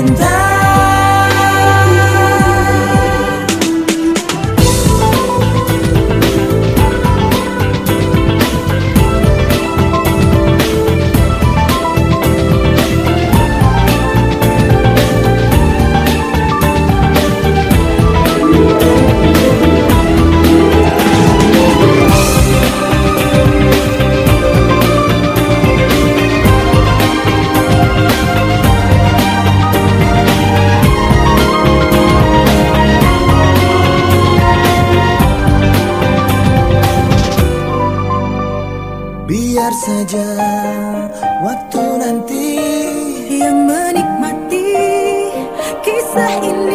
같은 Biar saja. Waktu nanti yang menikmati kisah ini